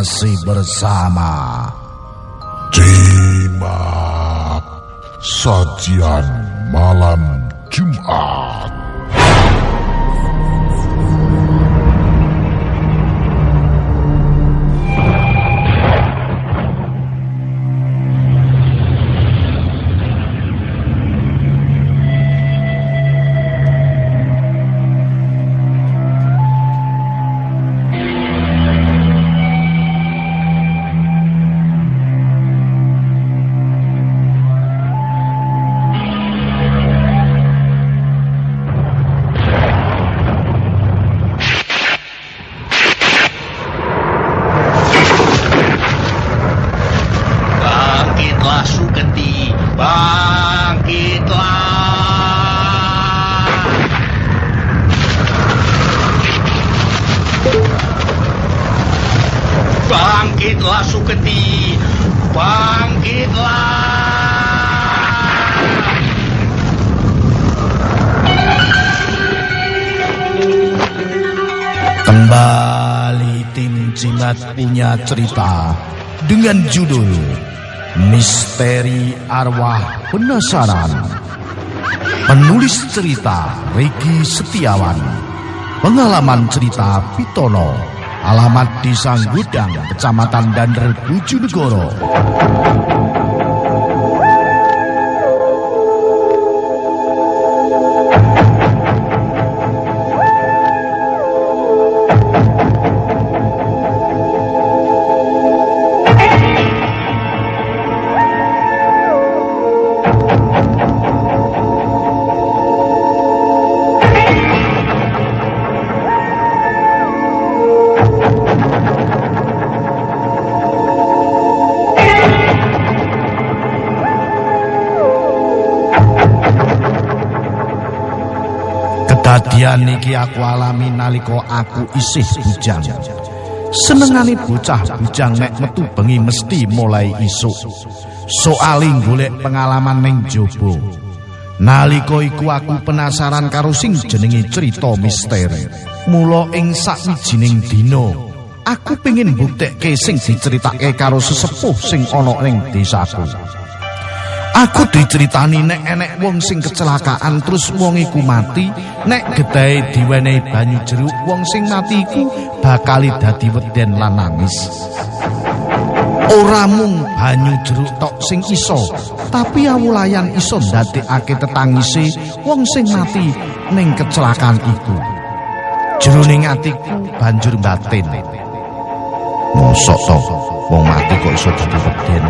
masih bersama Jimat Sajian Malam Jumat bangkitlah. Kembali tim Jimat punya cerita dengan judul Misteri Arwah Penasaran. Penulis cerita Regi Setiawan. Pengalaman cerita Pitono. Alamat Desa Gudang, Kecamatan Dander, Bojonegoro. Kedadian iki aku alami nalika aku isih bujang. Senengane bocah bujang nek metu bengi mesti mulai isuk. Soale golek pengalaman ning jaba. Nalika iku aku penasaran karo sing jenenge cerita misteri. Mula ing sakwijining dina, aku pengin mbuktekke sing diceritake karo sesepuh sing ana ning desaku. Aku diceritani nek enek wong sing kecelakaan terus wong iku mati, nek gedahe diwenehi banyu jeruk, wong sing mati iku bakal dadi weden lan nangis. Ora mung banyu jeruk tok sing iso, tapi awulayan iso ndadekake tetangise wong sing mati ning kecelakaan iku. Jroning atiku banjur batin. Mosok to wong mati kok iso dadi weden?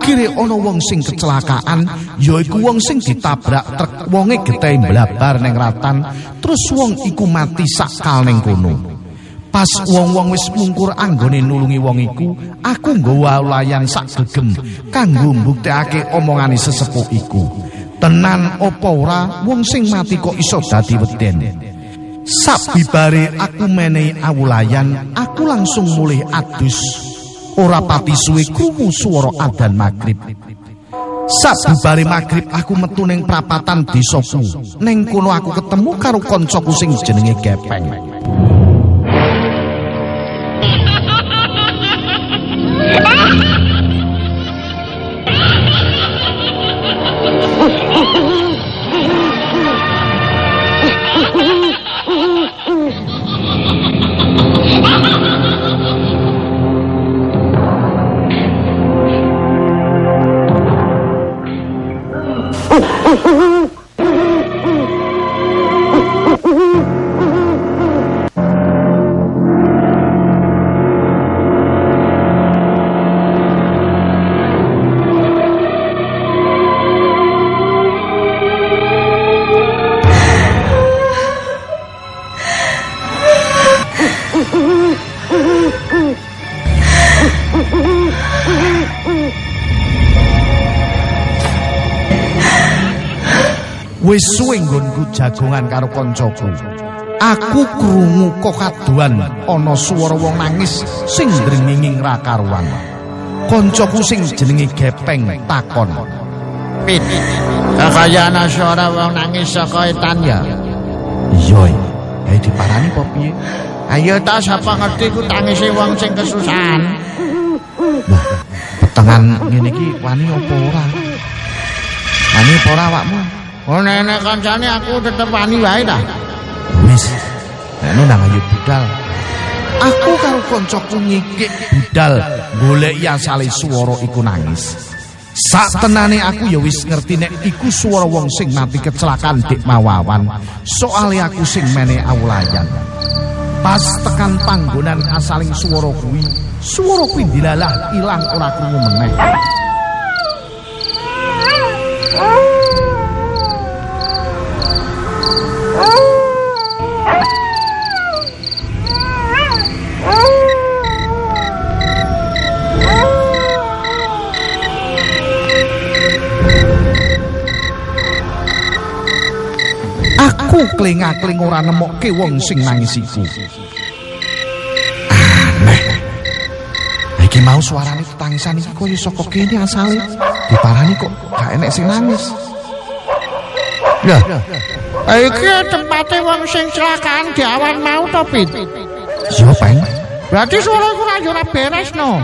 Akhire ana wong sing kecelakaan, yaiku wong sing ditabrak truk wonge getahe blabar ning ratan, terus wong iku mati sakal ning kono. Pas wong-wong wis mungkur anggone nulungi wong iku, aku nggawa layan sak gegem kanggo mbuktekake omongane sesepuh iku. Tenan apa ora wong sing mati kok iso dadi weden. Sabibare aku menehi awulayan, aku langsung mulih adus. Ora pati suwe krungu swara adzan magrib. Sabubare magrib aku metu ning prapatan desaku. Ning kono aku ketemu karo kancaku sing jenenge Gepeng. Wis suwe nggonku jagongan karo kancaku. Aku krungu kok kaduan ana swara wong nangis sing drenginging ra karuan. Kancaku sing jenenge Gepeng takon. Pit. Kakayana suara wong nangis saka etan ya. Iya, ae diparani apa piye? Ayo ta sapa ngerti ku tangise wong sing kesusahan. Lah, petengan ngene iki wani apa ora? Wani apa ora awakmu? Oh nenek kancane aku tetep wani wae ta. Wis. Nek nang ayo budal. Aku karo kancaku ngikik budal goleki asale swara iku nangis. Sak tenane aku ya wis ngerti nek iku swara wong sing mati kecelakaan dik mawawan. Soale aku sing mene awulayan. Pas tekan panggonan asaling swara kuwi, swara kuwi dilalah ilang ora krungu meneh. Aku kling-akling ora nemokke wong sing nangis iku. Iki mau suarane tangisan iki koyo saka kene asale. Diparani kok gak enek sing nangis. Lah. Iki tempate wong sing celakaan di awan mau to, Pit. Yo, Peng. Berarti suara iku ra yo ora beres no.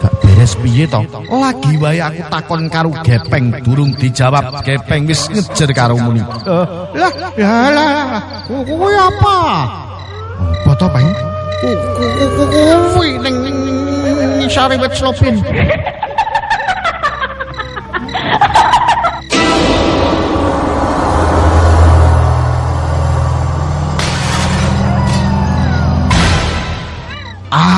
Gak beres piye to? Lagi wae aku takon karo Gepeng durung dijawab. Gepeng wis ngejer karo muni. Lah, ya lah. Kuwi apa? Apa to, Peng? Kuwi ning ngisore wit slopin.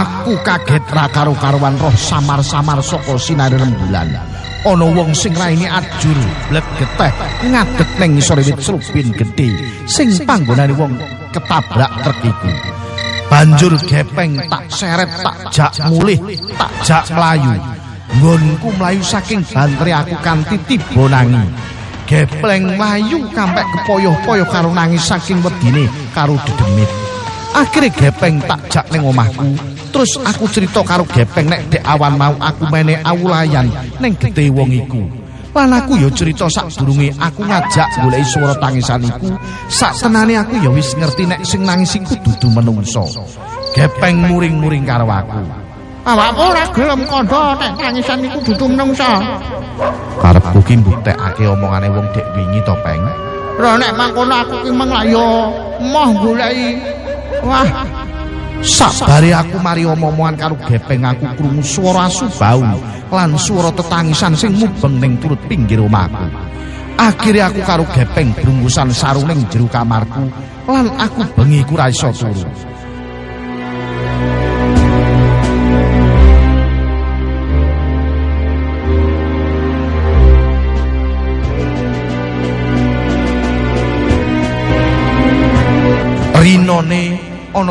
Aku kaget ra karo karuan roh samar-samar saka sinar rembulan. Ana wong sing raine ajur, blek geteh, ngadeg ning ngisore wit slupin gedhe sing panggonane wong ketabrak truk iku. Banjur gepeng tak seret tak jak mulih, tak jak mlayu. Nggonku mlayu saking bantre aku kanthi tiba nangi. Gepleng mlayu kampek kepoyoh-poyoh karo nangis saking wedine karo dedemit. Akhire gepeng tak jak ning omahku. Terus aku cerita karo gepeng nek dek awan mau aku mene awulayan ning gede wong iku. Lan aku ya cerita sak durunge aku ngajak goleki swara tangisan iku. Sak tenane aku ya wis ngerti nek sing nangis iku dudu menungso. Gepeng muring-muring karo aku. Awakmu ora gelem kandha nek tangisan iku dudu menungsa. Karepku ki mbuktekake omongane wong dek wingi to, Peng. Lah nek mangkono aku ki menglayo moh goleki. Wah, Sabare aku mari omong-omongan karo gepeng aku krungu swara asu bau lan swara tetangisan sing mubeng ning turut pinggir omahku. Akhire aku karo gepeng brungkusan sarung ning jero kamarku lan aku bengi ku ra iso turu.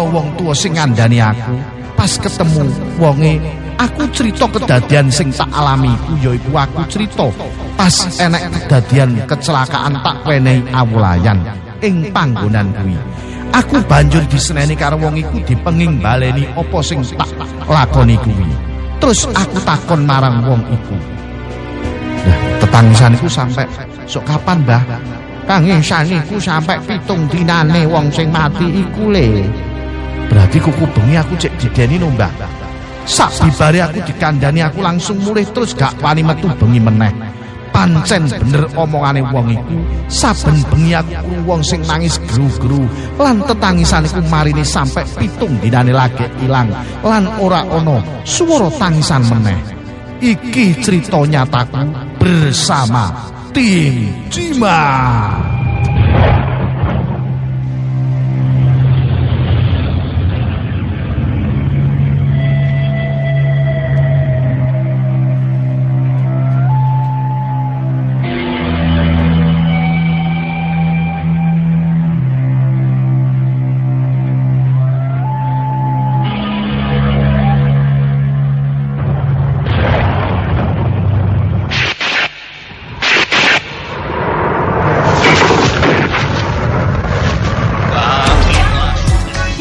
Wong tuwa sing ngandani aku. Pas ketemu wonge, aku cerita kedadian sing tak alami iku yaiku aku cerita pas enek kedadian kecelakaan tak wenehi awulayan ing panggonan kuwi. Aku banjur diseneni karo wong iku dipenging baleni apa sing tak lakoni kuwi. Terus aku takon marang wong iku. Nah, tetangisan iku sampai sok kapan, Mbah? tangisan iku sampe pitung dinane wong sing mati iku le. Berarti kuku bengi aku cek dideni no mbak. Sak dibari aku dikandani aku langsung mulih terus gak wani metu bengi meneh. Pancen bener omongane wong iku Saben bengi aku wong sing nangis geru-geru Lan tetangisan iku marini sampai pitung dinane lagi ilang Lan ora ono suara tangisan meneh. Iki cerita nyataku bersama tim Cimat